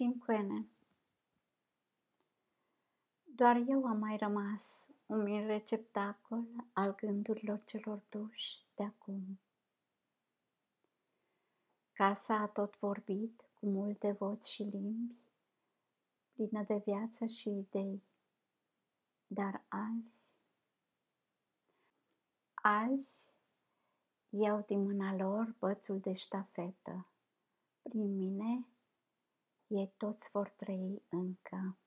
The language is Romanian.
Cinquene Doar eu am mai rămas, un mic receptacol al gândurilor celor duși de acum. Casa a tot vorbit cu multe voci și limbi, plină de viață și idei. Dar azi, azi iau din mâna lor bățul de ștafetă. Prin mine ei toți vor trăi încă.